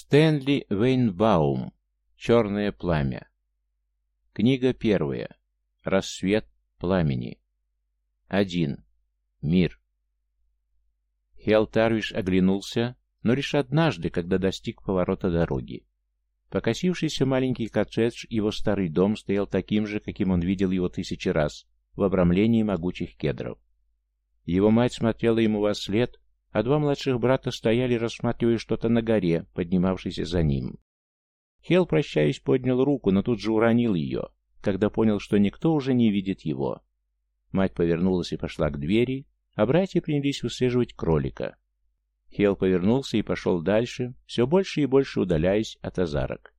Стэнли Вейнбаум. Черное пламя. Книга первая. Рассвет пламени. Один. Мир. Хел Тарвиш оглянулся, но лишь однажды, когда достиг поворота дороги. Покосившийся маленький коттедж, его старый дом, стоял таким же, каким он видел его тысячи раз, в обрамлении могучих кедров. Его мать смотрела ему во след, а два младших брата стояли, рассматривая что-то на горе, поднимавшейся за ним. Хел, прощаясь, поднял руку, но тут же уронил ее, когда понял, что никто уже не видит его. Мать повернулась и пошла к двери, а братья принялись выслеживать кролика. Хел повернулся и пошел дальше, все больше и больше удаляясь от азарок.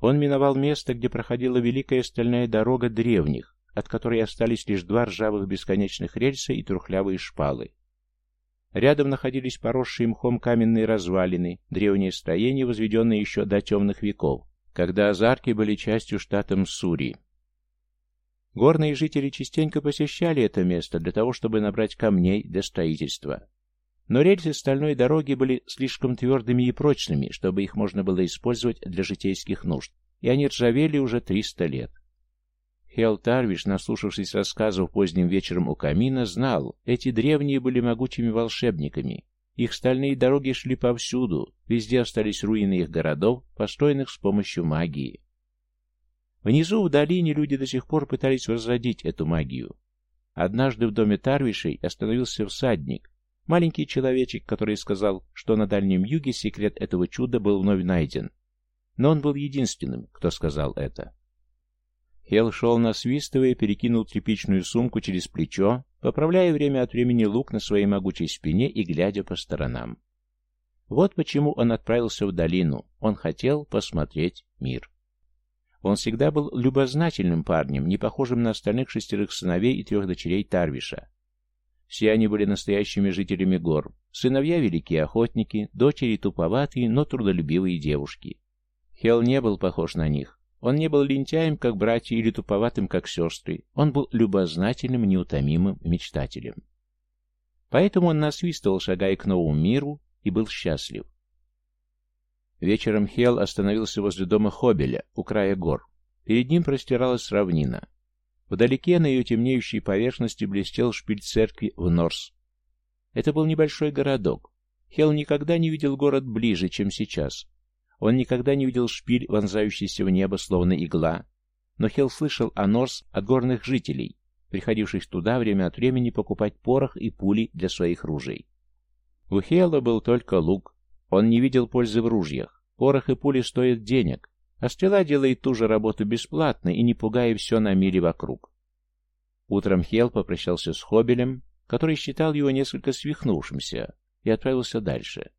Он миновал место, где проходила великая стальная дорога древних, от которой остались лишь два ржавых бесконечных рельса и трухлявые шпалы. Рядом находились поросшие мхом каменные развалины, древние строения, возведенные еще до темных веков, когда азарки были частью штата Мсури. Горные жители частенько посещали это место для того, чтобы набрать камней для строительства. Но рельсы стальной дороги были слишком твердыми и прочными, чтобы их можно было использовать для житейских нужд, и они ржавели уже 300 лет. Хел Тарвиш, наслушавшись рассказов поздним вечером у камина, знал, эти древние были могучими волшебниками. Их стальные дороги шли повсюду, везде остались руины их городов, построенных с помощью магии. Внизу, в долине, люди до сих пор пытались возродить эту магию. Однажды в доме Тарвишей остановился всадник, Маленький человечек, который сказал, что на Дальнем Юге секрет этого чуда был вновь найден. Но он был единственным, кто сказал это. Хел шел насвистывая, перекинул тряпичную сумку через плечо, поправляя время от времени лук на своей могучей спине и глядя по сторонам. Вот почему он отправился в долину. Он хотел посмотреть мир. Он всегда был любознательным парнем, не похожим на остальных шестерых сыновей и трех дочерей Тарвиша. Все они были настоящими жителями гор. Сыновья великие охотники, дочери туповатые, но трудолюбивые девушки. Хел не был похож на них. Он не был лентяем, как братья, или туповатым, как сестры. Он был любознательным, неутомимым мечтателем. Поэтому он насвистывал, шагая к новому миру, и был счастлив. Вечером Хел остановился возле дома Хобеля, у края гор. Перед ним простиралась равнина. Вдалеке на ее темнеющей поверхности блестел шпиль церкви в Норс. Это был небольшой городок. Хел никогда не видел город ближе, чем сейчас. Он никогда не видел шпиль, вонзающийся в небо, словно игла. Но Хел слышал о Норс от горных жителей, приходивших туда время от времени покупать порох и пули для своих ружей. У Хела был только лук. Он не видел пользы в ружьях. Порох и пули стоят денег, а стрела делает ту же работу бесплатно и не пугая все на миле вокруг. Утром Хел попрощался с Хобелем, который считал его несколько свихнувшимся, и отправился дальше.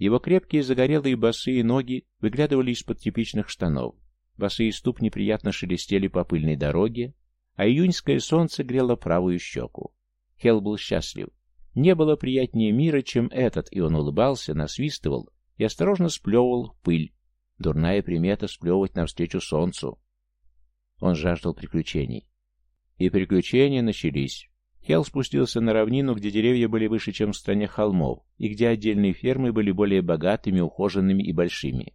Его крепкие загорелые босые ноги выглядывали из-под типичных штанов. Босые ступни приятно шелестели по пыльной дороге, а июньское солнце грело правую щеку. Хел был счастлив. Не было приятнее мира, чем этот, и он улыбался, насвистывал и осторожно сплевывал пыль, Дурная примета сплевывать навстречу солнцу. Он жаждал приключений. И приключения начались. Хелл спустился на равнину, где деревья были выше, чем в стране холмов, и где отдельные фермы были более богатыми, ухоженными и большими.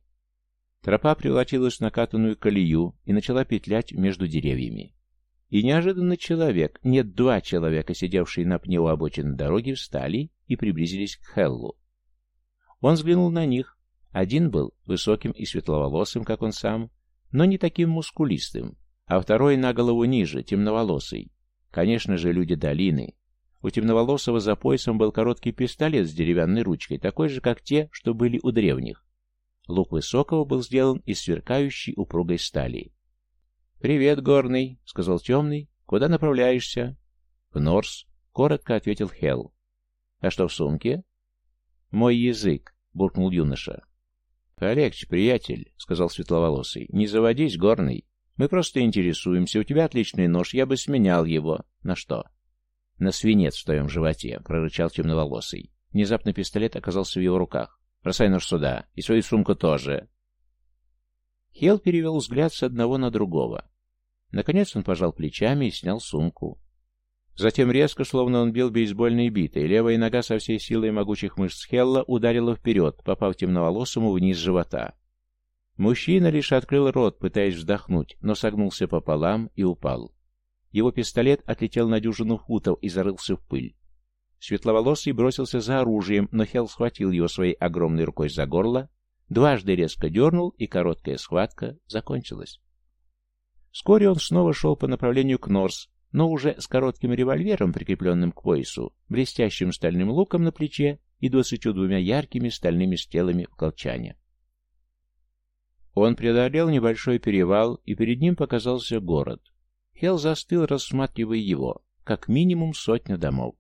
Тропа превратилась в накатанную колею и начала петлять между деревьями. И неожиданно человек, нет, два человека, сидевшие на пне у обочины дороги, встали и приблизились к Хеллу. Он взглянул на них, один был высоким и светловолосым, как он сам, но не таким мускулистым, а второй на голову ниже, темноволосый. Конечно же, люди долины. У темноволосого за поясом был короткий пистолет с деревянной ручкой, такой же, как те, что были у древних. Лук высокого был сделан из сверкающей упругой стали. «Привет, горный», — сказал темный. «Куда направляешься?» «В Норс», — коротко ответил Хелл. «А что в сумке?» «Мой язык», — буркнул юноша. «Полегче, приятель», — сказал светловолосый. «Не заводись, горный. Мы просто интересуемся. У тебя отличный нож, я бы сменял его. На что?» «На свинец в твоем животе», — прорычал темноволосый. Внезапно пистолет оказался в его руках. «Бросай нож сюда. И свою сумку тоже». Хел перевел взгляд с одного на другого. Наконец он пожал плечами и снял сумку. Затем резко, словно он бил бейсбольной битой, левая нога со всей силой могучих мышц Хелла ударила вперед, попав темноволосому вниз живота. Мужчина лишь открыл рот, пытаясь вздохнуть, но согнулся пополам и упал. Его пистолет отлетел на дюжину футов и зарылся в пыль. Светловолосый бросился за оружием, но Хелл схватил его своей огромной рукой за горло, дважды резко дернул, и короткая схватка закончилась. Вскоре он снова шел по направлению к Норс, но уже с коротким револьвером, прикрепленным к поясу, блестящим стальным луком на плече и двадцатью двумя яркими стальными стрелами в колчане. Он преодолел небольшой перевал, и перед ним показался город. Хелл застыл, рассматривая его, как минимум сотня домов.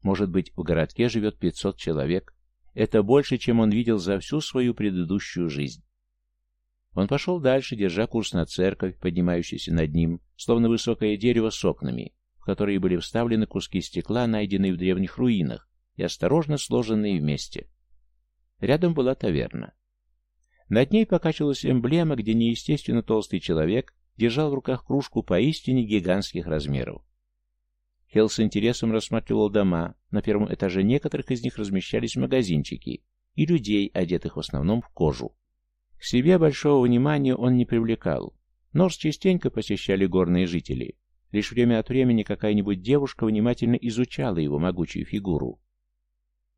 Может быть, в городке живет 500 человек. Это больше, чем он видел за всю свою предыдущую жизнь. Он пошел дальше, держа курс на церковь, поднимающуюся над ним, словно высокое дерево с окнами, в которые были вставлены куски стекла, найденные в древних руинах, и осторожно сложенные вместе. Рядом была таверна. Над ней покачивалась эмблема, где неестественно толстый человек держал в руках кружку поистине гигантских размеров. Хелл с интересом рассматривал дома. На первом этаже некоторых из них размещались магазинчики и людей, одетых в основном в кожу. К себе большого внимания он не привлекал. Норс частенько посещали горные жители. Лишь время от времени какая-нибудь девушка внимательно изучала его могучую фигуру.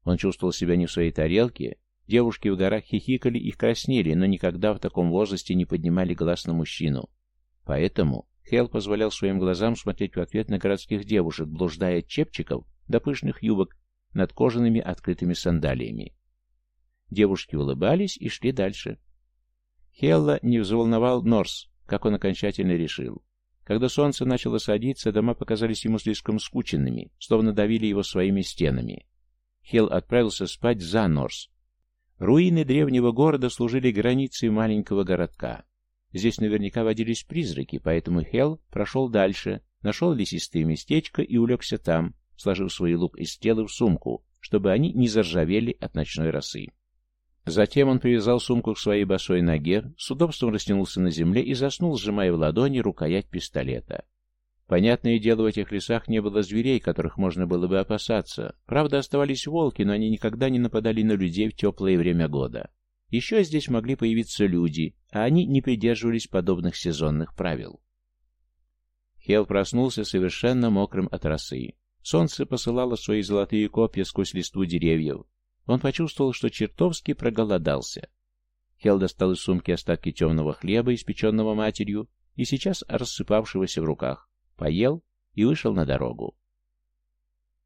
Он чувствовал себя не в своей тарелке Девушки в горах хихикали и краснели, но никогда в таком возрасте не поднимали глаз на мужчину. Поэтому Хелл позволял своим глазам смотреть в ответ на городских девушек, блуждая от чепчиков до пышных юбок над кожаными открытыми сандалиями. Девушки улыбались и шли дальше. Хелла не взволновал Норс, как он окончательно решил. Когда солнце начало садиться, дома показались ему слишком скученными, словно давили его своими стенами. Хелл отправился спать за Норс, Руины древнего города служили границей маленького городка. Здесь наверняка водились призраки, поэтому Хел прошел дальше, нашел лесистое местечко и улегся там, сложив свои лук и стрелы в сумку, чтобы они не заржавели от ночной росы. Затем он привязал сумку к своей босой ноге, с удобством растянулся на земле и заснул, сжимая в ладони рукоять пистолета. Понятное дело, в этих лесах не было зверей, которых можно было бы опасаться. Правда, оставались волки, но они никогда не нападали на людей в теплое время года. Еще здесь могли появиться люди, а они не придерживались подобных сезонных правил. Хел проснулся совершенно мокрым от росы. Солнце посылало свои золотые копья сквозь листву деревьев. Он почувствовал, что чертовски проголодался. Хел достал из сумки остатки темного хлеба, испеченного матерью, и сейчас рассыпавшегося в руках поел и вышел на дорогу.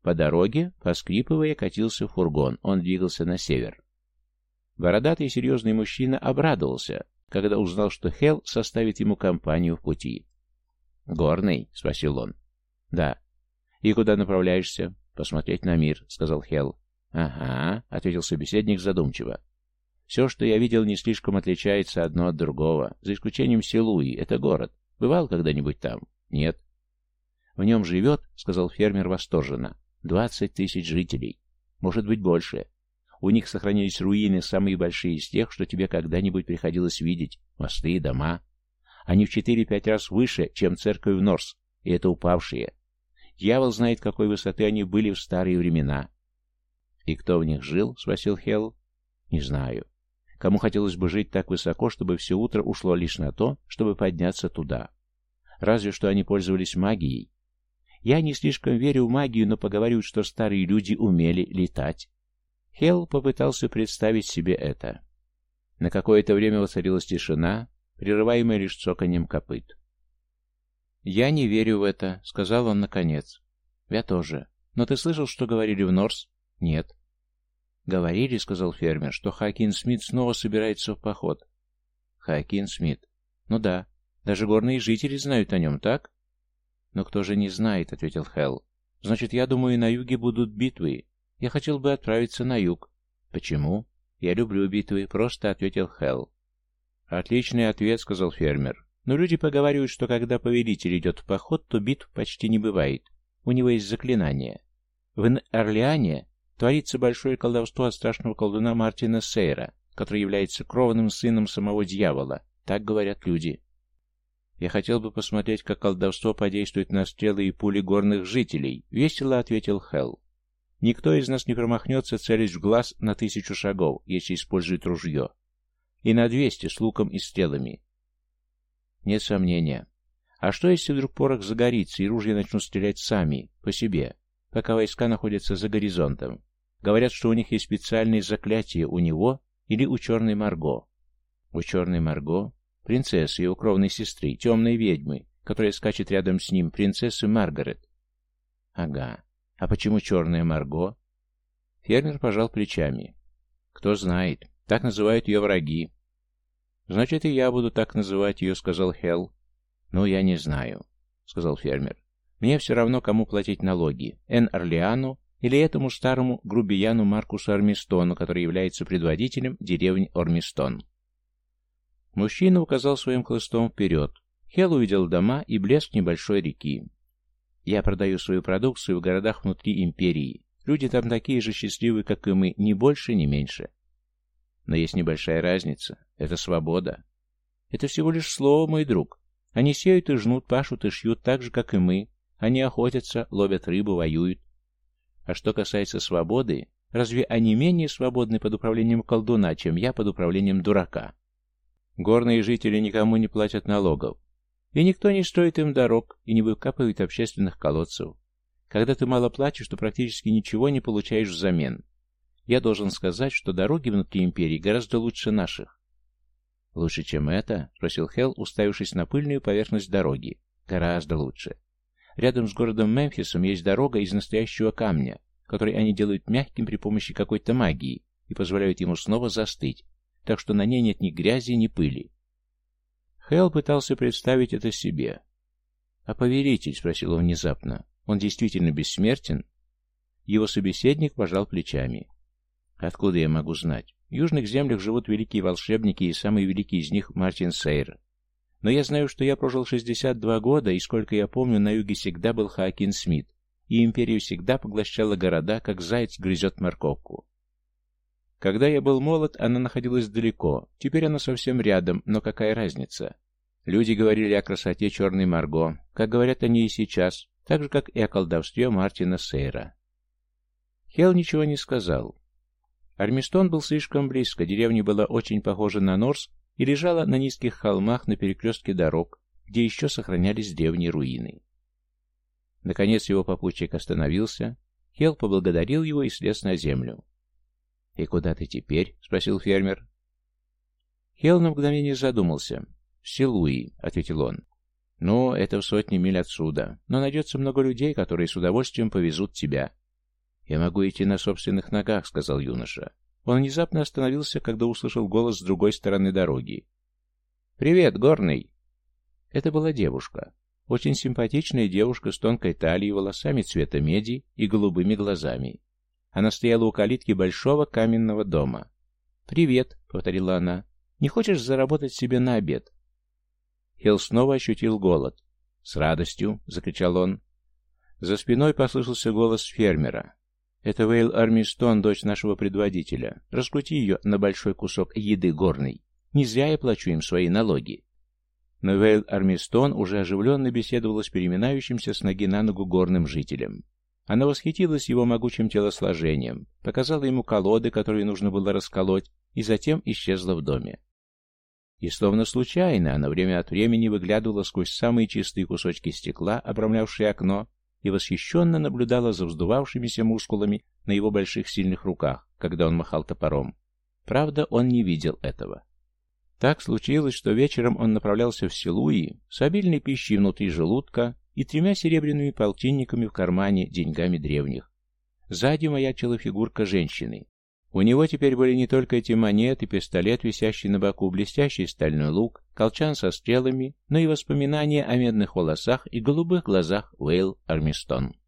По дороге, поскрипывая, катился фургон, он двигался на север. Бородатый серьезный мужчина обрадовался, когда узнал, что Хел составит ему компанию в пути. «Горный?» — спросил он. «Да». «И куда направляешься?» «Посмотреть на мир», — сказал Хел. «Ага», — ответил собеседник задумчиво. «Все, что я видел, не слишком отличается одно от другого, за исключением Силуи. Это город. Бывал когда-нибудь там?» «Нет». В нем живет, — сказал фермер восторженно, — двадцать тысяч жителей. Может быть, больше. У них сохранились руины, самые большие из тех, что тебе когда-нибудь приходилось видеть. Мосты, дома. Они в четыре-пять раз выше, чем церковь в Норс, и это упавшие. Дьявол знает, какой высоты они были в старые времена. «И кто в них жил?» — спросил Хелл. «Не знаю. Кому хотелось бы жить так высоко, чтобы все утро ушло лишь на то, чтобы подняться туда? Разве что они пользовались магией, я не слишком верю в магию, но поговорю, что старые люди умели летать. Хелл попытался представить себе это. На какое-то время воцарилась тишина, прерываемая лишь цоканьем копыт. «Я не верю в это», — сказал он наконец. «Я тоже. Но ты слышал, что говорили в Норс?» «Нет». «Говорили», — сказал фермер, — «что Хакин Смит снова собирается в поход». «Хакин Смит. Ну да. Даже горные жители знают о нем, так?» «Но кто же не знает?» — ответил Хелл. «Значит, я думаю, на юге будут битвы. Я хотел бы отправиться на юг». «Почему?» «Я люблю битвы», — просто ответил Хелл. «Отличный ответ», — сказал фермер. «Но люди поговаривают, что когда повелитель идет в поход, то битв почти не бывает. У него есть заклинание. В Орлеане творится большое колдовство от страшного колдуна Мартина Сейра, который является кровным сыном самого дьявола. Так говорят люди». «Я хотел бы посмотреть, как колдовство подействует на стрелы и пули горных жителей», — весело ответил Хелл. «Никто из нас не промахнется, целясь в глаз на тысячу шагов, если использует ружье. И на двести с луком и стрелами. Нет сомнения. А что, если вдруг порох загорится, и ружья начнут стрелять сами, по себе, пока войска находятся за горизонтом? Говорят, что у них есть специальные заклятия у него или у черной Марго. У черной Марго? Принцессы, его кровной сестры, темной ведьмы, которая скачет рядом с ним, принцессы Маргарет. Ага. А почему черная Марго? Фермер пожал плечами. Кто знает. Так называют ее враги. Значит, и я буду так называть ее, сказал Хелл. Ну, я не знаю, сказал фермер. Мне все равно, кому платить налоги. Эн Орлеану или этому старому грубияну Маркусу Армистону, который является предводителем деревни Ормистон. Мужчина указал своим хлыстом вперед. Хелл увидел дома и блеск небольшой реки. «Я продаю свою продукцию в городах внутри империи. Люди там такие же счастливые, как и мы, ни больше, ни меньше. Но есть небольшая разница. Это свобода. Это всего лишь слово, мой друг. Они сеют и жнут, пашут и шьют так же, как и мы. Они охотятся, ловят рыбу, воюют. А что касается свободы, разве они менее свободны под управлением колдуна, чем я под управлением дурака? Горные жители никому не платят налогов. И никто не строит им дорог и не выкапывает общественных колодцев. Когда ты мало платишь, то практически ничего не получаешь взамен. Я должен сказать, что дороги внутри империи гораздо лучше наших. «Лучше, чем это?» — спросил Хелл, уставившись на пыльную поверхность дороги. «Гораздо лучше. Рядом с городом Мемфисом есть дорога из настоящего камня, который они делают мягким при помощи какой-то магии и позволяют ему снова застыть, так что на ней нет ни грязи, ни пыли. Хелл пытался представить это себе. «А повелитель?» — спросил он внезапно. «Он действительно бессмертен?» Его собеседник пожал плечами. «Откуда я могу знать? В южных землях живут великие волшебники, и самый великий из них — Мартин Сейр. Но я знаю, что я прожил 62 года, и, сколько я помню, на юге всегда был Хаакин Смит, и империю всегда поглощала города, как заяц грызет морковку. Когда я был молод, она находилась далеко, теперь она совсем рядом, но какая разница? Люди говорили о красоте черной Марго, как говорят они и сейчас, так же, как и о колдовстве Мартина Сейра. Хелл ничего не сказал. Армистон был слишком близко, деревня была очень похожа на Норс, и лежала на низких холмах на перекрестке дорог, где еще сохранялись древние руины. Наконец его попутчик остановился, Хел поблагодарил его и слез на землю. «И куда ты теперь?» — спросил фермер. Хел на мгновение задумался. «В Силуи», — ответил он. «Ну, это в сотни миль отсюда, но найдется много людей, которые с удовольствием повезут тебя». «Я могу идти на собственных ногах», — сказал юноша. Он внезапно остановился, когда услышал голос с другой стороны дороги. «Привет, Горный!» Это была девушка. Очень симпатичная девушка с тонкой талией, волосами цвета меди и голубыми глазами. Она стояла у калитки большого каменного дома. «Привет», — повторила она. «Не хочешь заработать себе на обед?» Хилл снова ощутил голод. «С радостью!» — закричал он. За спиной послышался голос фермера. Это Вейл Армистон, дочь нашего предводителя. Раскрути ее на большой кусок еды горной. Не зря я плачу им свои налоги. Но Вейл Армистон уже оживленно беседовала с переминающимся с ноги на ногу горным жителем. Она восхитилась его могучим телосложением, показала ему колоды, которые нужно было расколоть, и затем исчезла в доме. И словно случайно она время от времени выглядывала сквозь самые чистые кусочки стекла, обрамлявшие окно, и восхищенно наблюдала за вздувавшимися мускулами на его больших сильных руках, когда он махал топором. Правда, он не видел этого. Так случилось, что вечером он направлялся в Силуи с обильной пищей внутри желудка и тремя серебряными полтинниками в кармане деньгами древних. Сзади маячила фигурка женщины. У него теперь были не только эти монеты, пистолет, висящий на боку, блестящий стальной лук, колчан со стрелами, но и воспоминания о медных волосах и голубых глазах Уэйл Армистон.